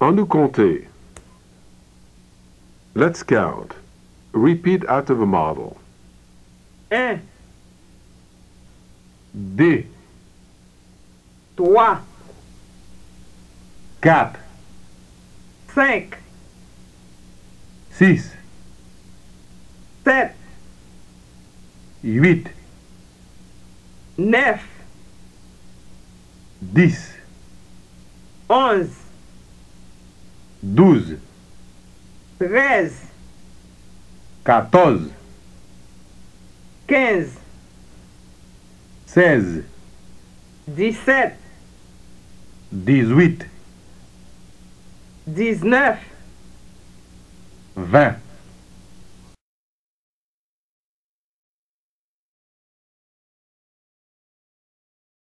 En nous compter. Let's count. Repeat out of a model. Un, Deux, trois, quatre, cinq, six, sept, huit, neuf, dix, onze, 12 13 14 15 16 17 18 19 20